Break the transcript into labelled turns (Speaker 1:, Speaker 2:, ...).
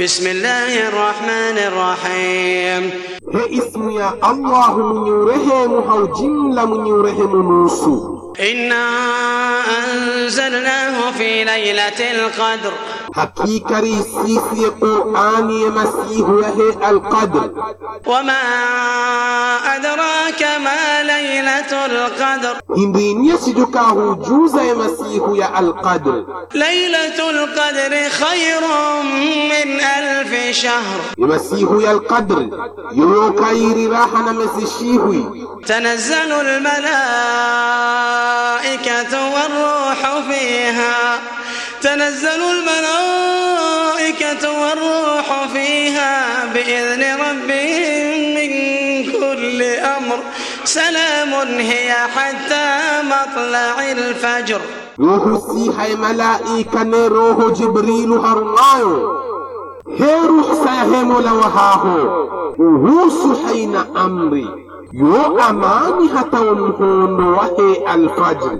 Speaker 1: بسم الله الرحمن الرحيم.
Speaker 2: رئيسم الله من يرهمها وجملة من يرهم نوسو
Speaker 1: إنا أنزلناه في ليلة القدر
Speaker 2: حقيقة رئيسيس القرآن مسيح وهي القدر
Speaker 1: وما أدراك ما ليلة القدر.
Speaker 2: sijukahu juza ye masihu ya alqadr
Speaker 1: ليلة القدر خير من ألف شهر.
Speaker 2: ya alqadr yoyo kayiri rahana mesishihui
Speaker 1: تنزل الملائكة والروح فيها. تنزل الملائكة والروح فيها بإذن ربهم من كل أمر سلام هي حتى مطلع الفجر.
Speaker 2: روح السيحة ملائكة روح جبريل هرمان هي روح ساهم لوهاه وهو سحين أمري يو أماني حتى ونهون وهي الفجر